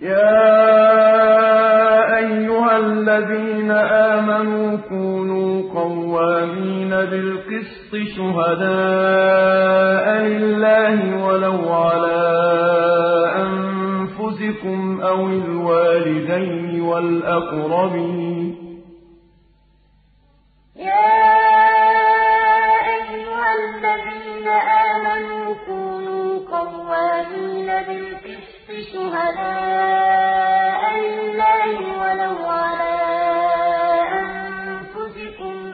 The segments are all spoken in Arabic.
يَا أَيُّهَا الَّذِينَ آمَنُوا كُونُوا قَوَّامِينَ بِالْقِسْطِ شُهَدَاءَ لِلَّهِ وَلَوْ عَلَىٰ أَنفُسِكُمْ أَوِ الْوَالِدَيْنِ وَالْأَقْرَبِينَ.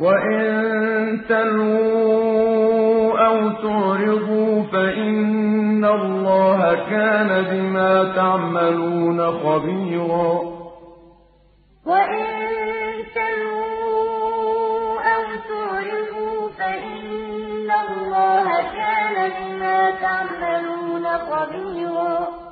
وَإِن تَلْوُوا أَوْ تُعْرِضُوا فَإِنَّ اللَّهَ كَانَ بِمَا تَعْمَلُونَ خَبِيرًا. الْهَوَىٰ أَن تَعْدِلُوا ۚ وَإِن تَلْوُوا أَوْ تُعْرِضُوا فَإِنَّ اللَّهَ كَانَ بِمَا تَعْمَلُونَ خَبِيرًا.